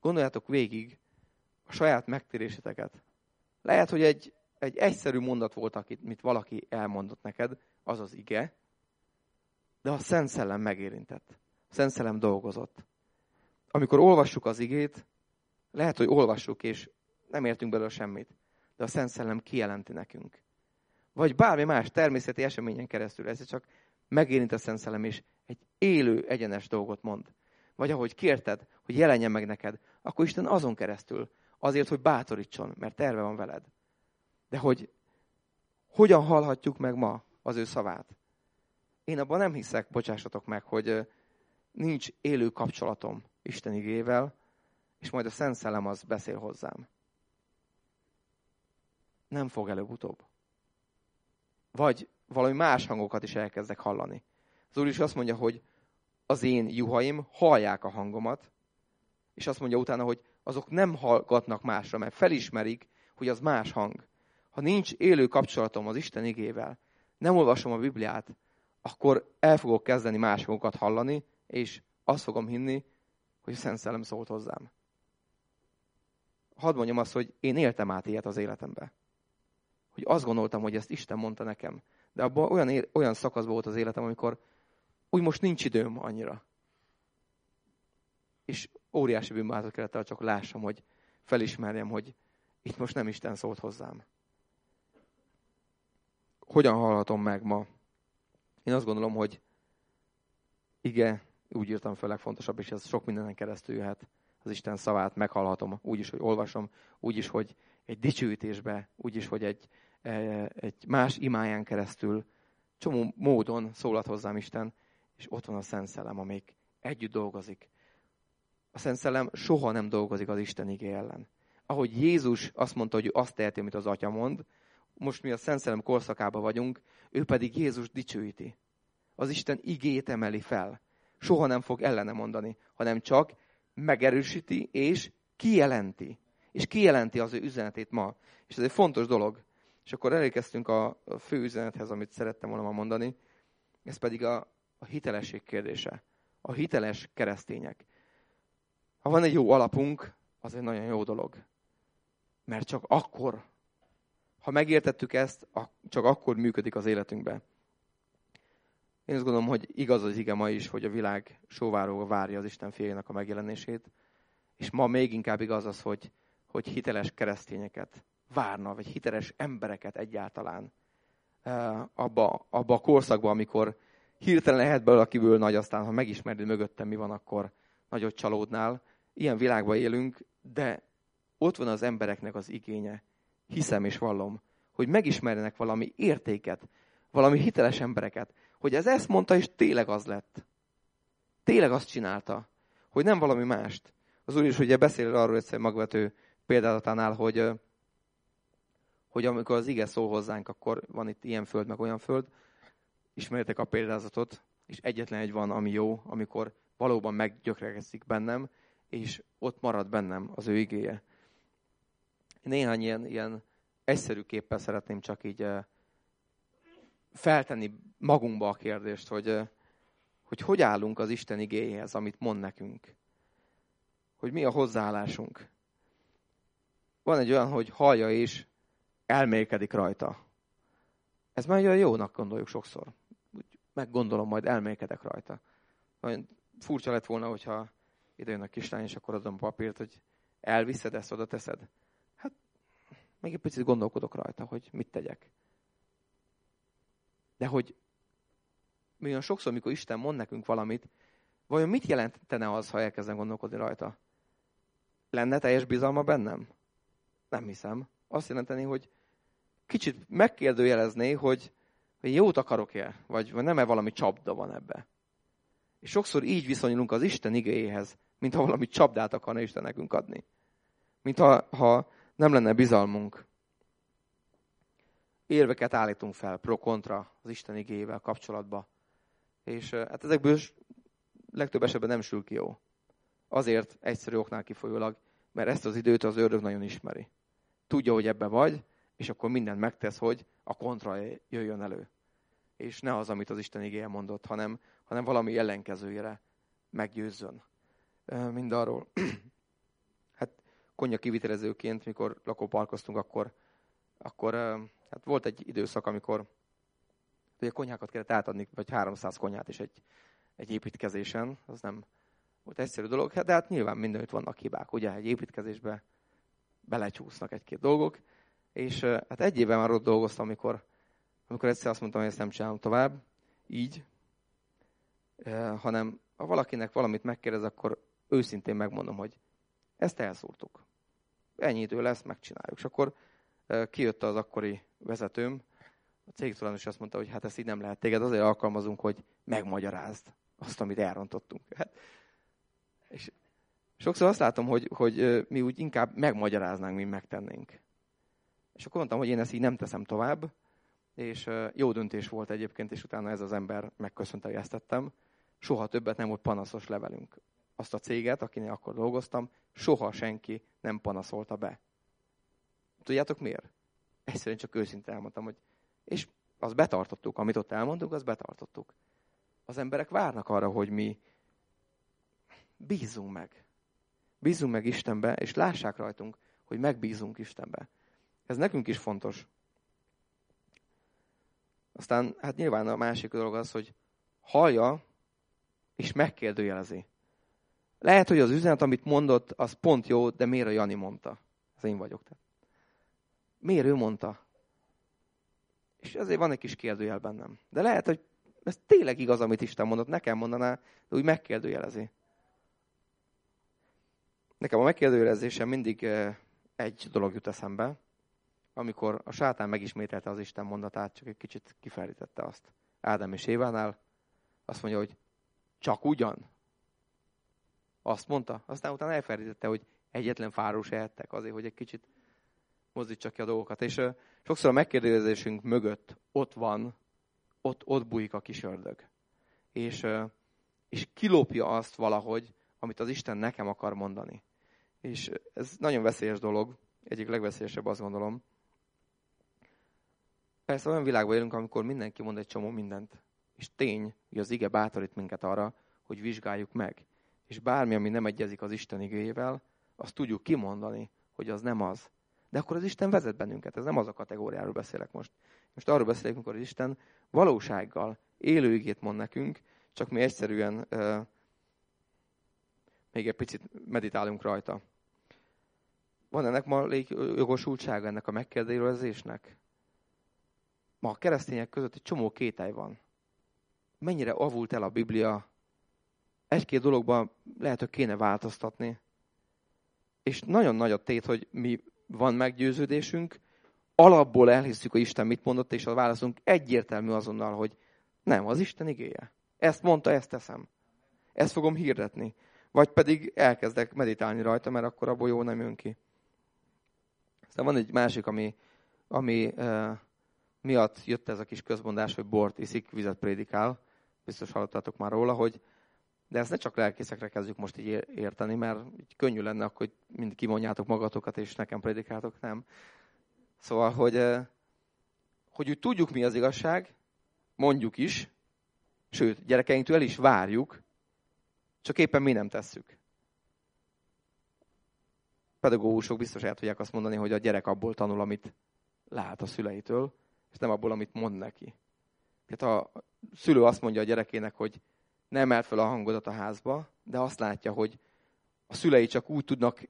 Gondoljátok végig a saját megtéréseteket. Lehet, hogy egy, egy egyszerű mondat volt, amit valaki elmondott neked, az az ige, de a Szent Szellem megérintett. A Szent Szellem dolgozott. Amikor olvassuk az igét, lehet, hogy olvassuk, és nem értünk belőle semmit, de a Szent Szellem kijelenti nekünk. Vagy bármi más természeti eseményen keresztül, ez csak megérint a Szent Szellem, és egy élő, egyenes dolgot mond. Vagy ahogy kérted, hogy jelenjen meg neked, akkor Isten azon keresztül Azért, hogy bátorítson, mert terve van veled. De hogy hogyan hallhatjuk meg ma az ő szavát? Én abban nem hiszek, bocsássatok meg, hogy nincs élő kapcsolatom Isten igével, és majd a Szent Szellem az beszél hozzám. Nem fog előbb-utóbb. Vagy valami más hangokat is elkezdek hallani. Az Úr is azt mondja, hogy az én juhaim hallják a hangomat, és azt mondja utána, hogy azok nem hallgatnak másra, mert felismerik, hogy az más hang. Ha nincs élő kapcsolatom az Isten igével, nem olvasom a Bibliát, akkor el fogok kezdeni más hangokat hallani, és azt fogom hinni, hogy a Szent Szellem szólt hozzám. Hadd mondjam azt, hogy én éltem át ilyet az életembe. Hogy azt gondoltam, hogy ezt Isten mondta nekem. De abban olyan, olyan szakaszban volt az életem, amikor úgy most nincs időm annyira. és óriási bűnbánatot kellett el, csak lássam, hogy felismerjem, hogy itt most nem Isten szólt hozzám. Hogyan hallhatom meg ma? Én azt gondolom, hogy ige, úgy írtam fel legfontosabb, és ez sok mindenen keresztül jöhet. Az Isten szavát meghallhatom, úgy is, hogy olvasom, úgy is, hogy egy dicsőítésbe, úgy is, hogy egy, e, egy más imáján keresztül, csomó módon szólat hozzám Isten, és ott van a Szent Szellem, amelyik együtt dolgozik. A Szent Szellem soha nem dolgozik az Isten igé ellen. Ahogy Jézus azt mondta, hogy ő azt teheti, amit az Atya mond, most mi a Szent Szellem korszakában vagyunk, ő pedig Jézus dicsőíti. Az Isten igét emeli fel. Soha nem fog ellene mondani, hanem csak megerősíti és kijelenti. És kijelenti az ő üzenetét ma. És ez egy fontos dolog. És akkor elérkeztünk a fő üzenethez, amit szerettem volna ma mondani. Ez pedig a, a hitelesség kérdése. A hiteles keresztények. Ha van egy jó alapunk, az egy nagyon jó dolog. Mert csak akkor, ha megértettük ezt, csak akkor működik az életünkben. Én azt gondolom, hogy igaz az ige ma is, hogy a világ sóváróga várja az Isten fiainak a megjelenését. És ma még inkább igaz az, hogy, hogy hiteles keresztényeket várna, vagy hiteles embereket egyáltalán abba, abba a korszakban, amikor hirtelen lehet belőle, akiből nagy, aztán ha megismered mögöttem mi van, akkor nagyot csalódnál. Ilyen világban élünk, de ott van az embereknek az igénye. Hiszem és vallom, hogy megismerjenek valami értéket, valami hiteles embereket, hogy ez ezt mondta, és tényleg az lett. Tényleg azt csinálta, hogy nem valami mást. Az Úr is ugye beszél arról egyszer magvető példázatánál, hogy, hogy amikor az ige szól hozzánk, akkor van itt ilyen föld, meg olyan föld. Ismerjétek a példázatot, és egyetlen egy van, ami jó, amikor valóban meggyökerezik bennem, és ott marad bennem az ő igéje. Néhány ilyen, ilyen egyszerű képpel szeretném csak így feltenni magunkba a kérdést, hogy, hogy hogy állunk az Isten igéhez, amit mond nekünk. Hogy mi a hozzáállásunk. Van egy olyan, hogy hallja és elmélkedik rajta. Ez már olyan jónak gondoljuk sokszor. Úgy meggondolom, majd elmélkedek rajta. Olyan furcsa lett volna, hogyha ide jön a kislány, és akkor adom papírt, hogy elviszed ezt, oda teszed. Hát, még egy picit gondolkodok rajta, hogy mit tegyek. De hogy mi olyan sokszor, amikor Isten mond nekünk valamit, vajon mit jelentene az, ha elkezdem gondolkodni rajta? Lenne teljes bizalma bennem? Nem hiszem. Azt jelenteni, hogy kicsit megkérdőjelezné, hogy, hogy jót akarok-e, vagy, vagy nem-e valami csapda van ebbe. És sokszor így viszonyulunk az Isten igéjéhez, mintha valami csapdát akarna Isten nekünk adni. Mintha ha nem lenne bizalmunk érveket állítunk fel pro-kontra az Isten igével kapcsolatba. És hát ezekből legtöbb esetben nem sül ki jó. Azért egyszerű oknál kifolyólag, mert ezt az időt az ördög nagyon ismeri. Tudja, hogy ebbe vagy, és akkor mindent megtesz, hogy a kontra jöjjön elő. És ne az, amit az Isten igéje mondott, hanem, hanem valami ellenkezőjére meggyőzzön mind arról. hát konyak kivitelezőként, mikor lakóparkoztunk, akkor, akkor Hát volt egy időszak, amikor ugye konyhákat kellett átadni, vagy 300 konyhát is egy, egy építkezésen, az nem volt egyszerű dolog, de hát nyilván mindenütt vannak hibák, ugye? Egy építkezésbe belecsúsznak egy-két dolgok, és hát egy éve már ott dolgoztam, amikor, amikor egyszer azt mondtam, hogy ezt nem csinálom tovább, így, hanem ha valakinek valamit megkérdez, akkor őszintén megmondom, hogy ezt elszúrtuk. Ennyi idő lesz, megcsináljuk. És akkor kijött az akkori vezetőm, a cég is azt mondta, hogy hát ezt így nem lehet téged, azért alkalmazunk, hogy megmagyarázd azt, amit elrontottunk. Hát, és sokszor azt látom, hogy, hogy mi úgy inkább megmagyaráznánk, mint megtennénk. És akkor mondtam, hogy én ezt így nem teszem tovább, és jó döntés volt egyébként, és utána ez az ember megköszönte, hogy ezt tettem. Soha többet nem volt panaszos levelünk. Azt a céget, akinél akkor dolgoztam, soha senki nem panaszolta be. Tudjátok miért? Egyszerűen csak őszintén elmondtam, hogy és azt betartottuk, amit ott elmondtuk, azt betartottuk. Az emberek várnak arra, hogy mi bízunk meg. Bízunk meg Istenbe, és lássák rajtunk, hogy megbízunk Istenbe. Ez nekünk is fontos. Aztán hát nyilván a másik dolog az, hogy hallja, és megkérdőjelezi. Lehet, hogy az üzenet, amit mondott, az pont jó, de miért a Jani mondta? Ez én vagyok. Tehát. Miért ő mondta? És azért van egy kis kérdőjel bennem. De lehet, hogy ez tényleg igaz, amit Isten mondott. Nekem mondaná, de úgy megkérdőjelezi. Nekem a megkérdőjelezésem mindig egy dolog jut eszembe, amikor a sátán megismételte az Isten mondatát, csak egy kicsit kifelítette azt. Ádám és Évánál azt mondja, hogy csak ugyan. Azt mondta, aztán utána elfelejtette, hogy egyetlen fáról se ettek azért, hogy egy kicsit mozdítsa ki a dolgokat. És uh, sokszor a megkérdezésünk mögött ott van, ott, ott bújik a kis ördög. És, uh, és kilopja azt valahogy, amit az Isten nekem akar mondani. És ez nagyon veszélyes dolog, egyik legveszélyesebb azt gondolom. Persze olyan világban élünk, amikor mindenki mond egy csomó mindent. És tény, hogy az ige bátorít minket arra, hogy vizsgáljuk meg. És bármi, ami nem egyezik az Isten igéjével, azt tudjuk kimondani, hogy az nem az. De akkor az Isten vezet bennünket. Ez nem az a kategóriáról beszélek most. Most arról beszélek, amikor az Isten valósággal élő igét mond nekünk, csak mi egyszerűen uh, még egy picit meditálunk rajta. Van ennek ma jogosultsága ennek a megkérdőjelezésnek? Ma a keresztények között egy csomó kételj van. Mennyire avult el a Biblia? Egy-két dologban lehet, hogy kéne változtatni. És nagyon nagy a tét, hogy mi van meggyőződésünk, alapból elhisszük, hogy Isten mit mondott, és a válaszunk egyértelmű azonnal, hogy nem, az Isten igéje. Ezt mondta, ezt teszem. Ezt fogom hirdetni. Vagy pedig elkezdek meditálni rajta, mert akkor abból jó nem jön ki. Aztán van egy másik, ami, ami uh, miatt jött ez a kis közmondás, hogy bort iszik, vizet prédikál. Biztos hallottatok már róla, hogy de ezt ne csak lelkészekre kezdjük most így érteni, mert így könnyű lenne, hogy mind kimondjátok magatokat, és nekem prédikáltok, nem. Szóval, hogy, hogy úgy tudjuk, mi az igazság, mondjuk is, sőt, gyerekeinktől el is várjuk, csak éppen mi nem tesszük. Pedagógusok biztos el tudják azt mondani, hogy a gyerek abból tanul, amit lát a szüleitől, és nem abból, amit mond neki. Tehát a szülő azt mondja a gyerekének, hogy nem emelt fel a hangodat a házba, de azt látja, hogy a szülei csak úgy tudnak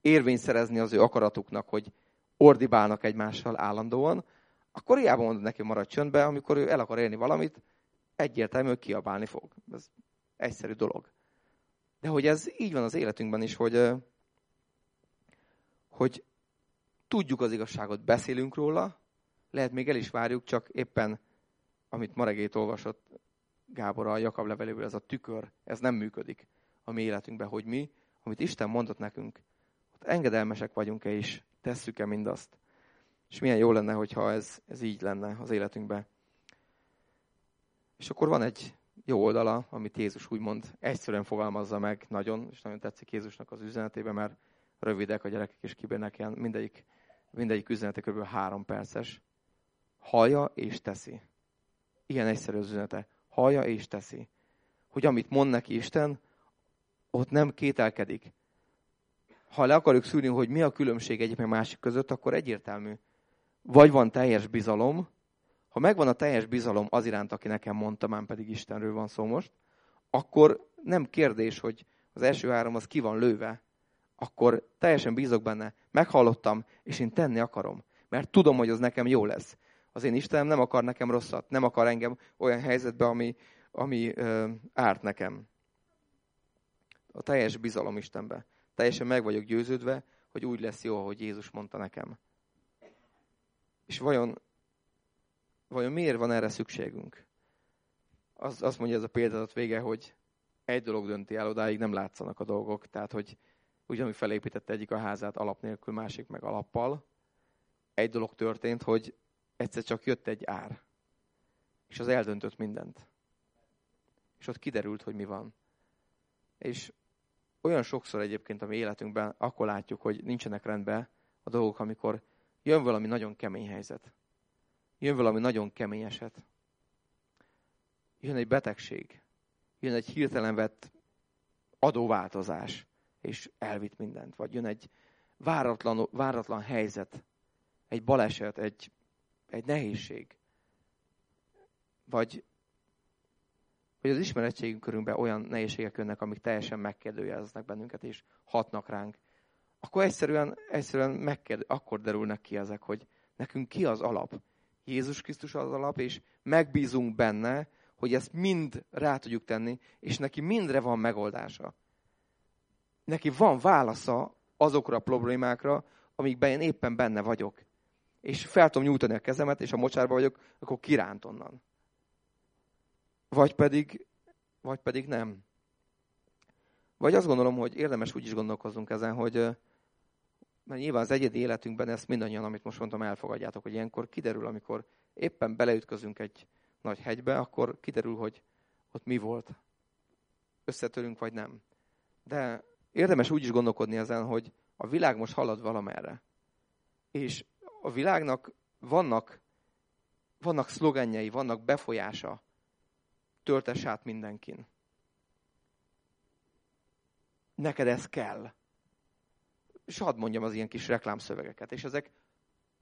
érvényt szerezni az ő akaratuknak, hogy ordibálnak egymással állandóan, akkor hiába mondod neki, maradj csöndbe, amikor ő el akar élni valamit, egyértelműen kiabálni fog. Ez egyszerű dolog. De hogy ez így van az életünkben is, hogy, hogy tudjuk az igazságot, beszélünk róla, lehet még el is várjuk, csak éppen, amit ma regét olvasott Gábor a Jakab leveléből, ez a tükör, ez nem működik a mi életünkben, hogy mi, amit Isten mondott nekünk, ott engedelmesek vagyunk-e is, tesszük-e mindazt. És milyen jó lenne, hogyha ez, ez így lenne az életünkben. És akkor van egy jó oldala, amit Jézus úgymond egyszerűen fogalmazza meg nagyon, és nagyon tetszik Jézusnak az üzenetében, mert rövidek a gyerekek és kibérnek ilyen, mindegyik, mindegyik üzenete kb. három perces. Hallja és teszi. Ilyen egyszerű az üzenete hallja és teszi. Hogy amit mond neki Isten, ott nem kételkedik. Ha le akarjuk szűrni, hogy mi a különbség egyik meg másik között, akkor egyértelmű. Vagy van teljes bizalom, ha megvan a teljes bizalom az iránt, aki nekem mondta, már pedig Istenről van szó most, akkor nem kérdés, hogy az első három az ki van lőve, akkor teljesen bízok benne, meghallottam, és én tenni akarom. Mert tudom, hogy az nekem jó lesz az én Istenem nem akar nekem rosszat, nem akar engem olyan helyzetbe, ami, ami ö, árt nekem. A teljes bizalom Istenbe. Teljesen meg vagyok győződve, hogy úgy lesz jó, ahogy Jézus mondta nekem. És vajon, vajon miért van erre szükségünk? Az, azt mondja ez a példázat vége, hogy egy dolog dönti el, odáig nem látszanak a dolgok. Tehát, hogy ugyanúgy felépítette egyik a házát alap nélkül, másik meg alappal. Egy dolog történt, hogy egyszer csak jött egy ár, és az eldöntött mindent. És ott kiderült, hogy mi van. És olyan sokszor egyébként a mi életünkben akkor látjuk, hogy nincsenek rendben a dolgok, amikor jön valami nagyon kemény helyzet. Jön valami nagyon kemény eset. Jön egy betegség. Jön egy hirtelen vett adóváltozás, és elvitt mindent. Vagy jön egy váratlan, váratlan helyzet, egy baleset, egy egy nehézség, vagy hogy az ismeretségünk körünkben olyan nehézségek jönnek, amik teljesen megkérdőjeleznek bennünket, és hatnak ránk, akkor egyszerűen, egyszerűen megkérd, akkor derülnek ki ezek, hogy nekünk ki az alap. Jézus Krisztus az alap, és megbízunk benne, hogy ezt mind rá tudjuk tenni, és neki mindre van megoldása. Neki van válasza azokra a problémákra, amikben én éppen benne vagyok. És fel tudom nyújtani a kezemet, és a mocsárba vagyok, akkor kiránt onnan. Vagy pedig, vagy pedig nem. Vagy azt gondolom, hogy érdemes úgy is gondolkozzunk ezen, hogy mert nyilván az egyedi életünkben ezt mindannyian, amit most mondtam, elfogadjátok, hogy ilyenkor kiderül, amikor éppen beleütközünk egy nagy hegybe, akkor kiderül, hogy ott mi volt. Összetörünk, vagy nem. De érdemes úgy is gondolkodni ezen, hogy a világ most halad valamerre. És a világnak vannak, vannak szlogenjei, vannak befolyása. Töltes át mindenkin. Neked ez kell. És hadd mondjam az ilyen kis reklámszövegeket. És ezek,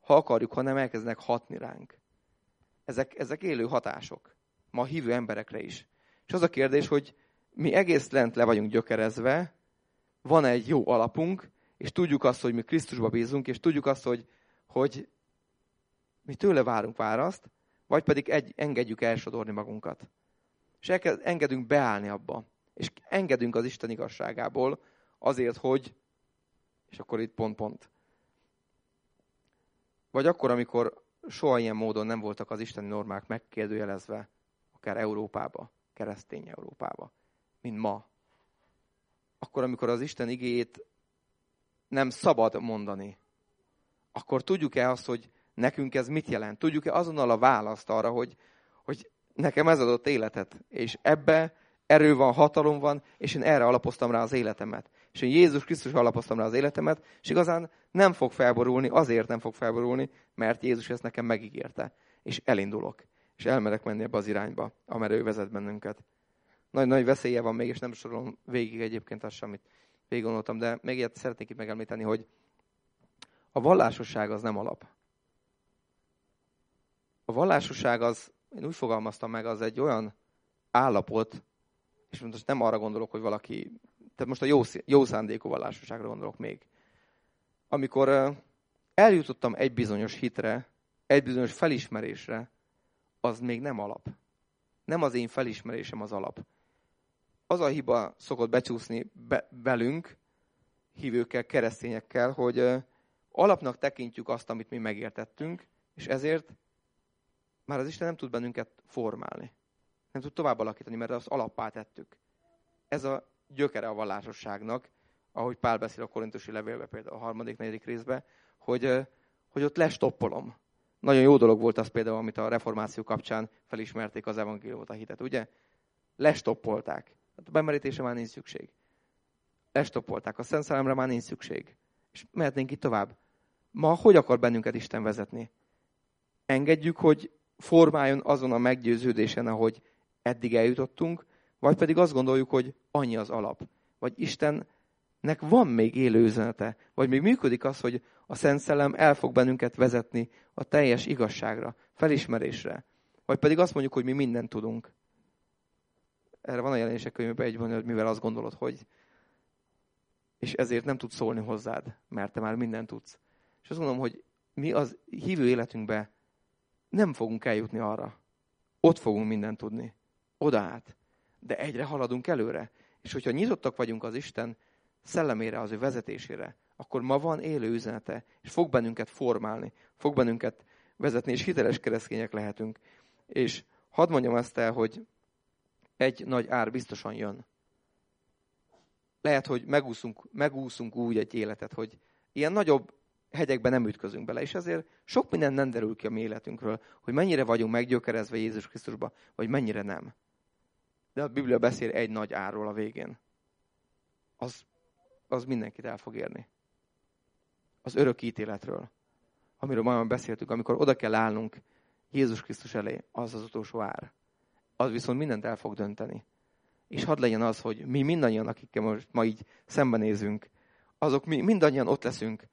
ha akarjuk, ha nem, elkezdenek hatni ránk. Ezek, ezek élő hatások. Ma hívő emberekre is. És az a kérdés, hogy mi egész lent le vagyunk gyökerezve, van egy jó alapunk, és tudjuk azt, hogy mi Krisztusba bízunk, és tudjuk azt, hogy, hogy mi tőle várunk választ, vagy pedig egy, engedjük elsodorni magunkat. És engedünk beállni abba. És engedünk az Isten igazságából azért, hogy, és akkor itt pont-pont. Vagy akkor, amikor soha ilyen módon nem voltak az isteni normák megkérdőjelezve, akár Európába, keresztény Európába, mint ma. Akkor, amikor az Isten igéjét nem szabad mondani, akkor tudjuk-e azt, hogy nekünk ez mit jelent? Tudjuk-e azonnal a választ arra, hogy, hogy nekem ez adott életet, és ebbe erő van, hatalom van, és én erre alapoztam rá az életemet. És én Jézus Krisztus alapoztam rá az életemet, és igazán nem fog felborulni, azért nem fog felborulni, mert Jézus ezt nekem megígérte. És elindulok, és elmerek menni ebbe az irányba, amerre ő vezet bennünket. Nagy-nagy veszélye van még, és nem sorolom végig egyébként azt, amit végig gondoltam, de még ilyet szeretnék itt megemlíteni, hogy a vallásosság az nem alap. A vallásosság az, én úgy fogalmaztam meg, az egy olyan állapot, és most nem arra gondolok, hogy valaki, tehát most a jó, jó szándékú vallásosságra gondolok még. Amikor eljutottam egy bizonyos hitre, egy bizonyos felismerésre, az még nem alap. Nem az én felismerésem az alap. Az a hiba szokott becsúszni be, belünk, hívőkkel, keresztényekkel, hogy alapnak tekintjük azt, amit mi megértettünk, és ezért már az Isten nem tud bennünket formálni nem tud tovább alakítani, mert azt alappá tettük. Ez a gyökere a vallásosságnak, ahogy Pál beszél a korintusi levélbe, például a harmadik, negyedik részbe, hogy, hogy ott lestoppolom. Nagyon jó dolog volt az például, amit a reformáció kapcsán felismerték az evangéliumot, a hitet, ugye? Lestoppolták. Hát a bemerítése már nincs szükség. Lestoppolták. A Szent már nincs szükség. És mehetnénk itt tovább. Ma hogy akar bennünket Isten vezetni? Engedjük, hogy formáljon azon a meggyőződésen, ahogy eddig eljutottunk, vagy pedig azt gondoljuk, hogy annyi az alap. Vagy Istennek van még élő üzenete, vagy még működik az, hogy a Szent Szellem el fog bennünket vezetni a teljes igazságra, felismerésre. Vagy pedig azt mondjuk, hogy mi mindent tudunk. Erre van a jelenések könyvben egy van, hogy mivel azt gondolod, hogy és ezért nem tudsz szólni hozzád, mert te már mindent tudsz. És azt gondolom, hogy mi az hívő életünkbe nem fogunk eljutni arra. Ott fogunk mindent tudni oda át. De egyre haladunk előre. És hogyha nyitottak vagyunk az Isten szellemére, az ő vezetésére, akkor ma van élő üzenete, és fog bennünket formálni, fog bennünket vezetni, és hiteles keresztények lehetünk. És hadd mondjam ezt el, hogy egy nagy ár biztosan jön. Lehet, hogy megúszunk, megúszunk úgy egy életet, hogy ilyen nagyobb hegyekben nem ütközünk bele, és azért sok minden nem derül ki a mi életünkről, hogy mennyire vagyunk meggyökerezve Jézus Krisztusba, vagy mennyire nem de a Biblia beszél egy nagy árról a végén. Az, az mindenkit el fog érni. Az örök ítéletről, amiről majd beszéltünk, amikor oda kell állnunk Jézus Krisztus elé, az az utolsó ár. Az viszont mindent el fog dönteni. És hadd legyen az, hogy mi mindannyian, akikkel most ma így szembenézünk, azok mi mindannyian ott leszünk.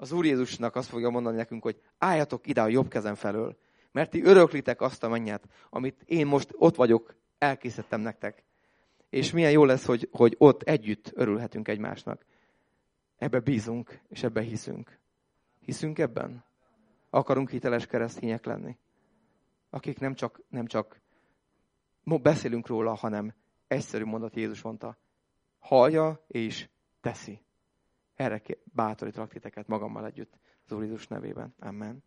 Az Úr Jézusnak azt fogja mondani nekünk, hogy álljatok ide a jobb kezem felől, mert ti öröklitek azt a mennyet, amit én most ott vagyok elkészítettem nektek. És milyen jó lesz, hogy, hogy ott együtt örülhetünk egymásnak. Ebbe bízunk, és ebbe hiszünk. Hiszünk ebben? Akarunk hiteles keresztények lenni? Akik nem csak, nem csak beszélünk róla, hanem egyszerű mondat Jézus mondta. Hallja és teszi. Erre bátorítalak titeket magammal együtt az Úr Jézus nevében. Amen.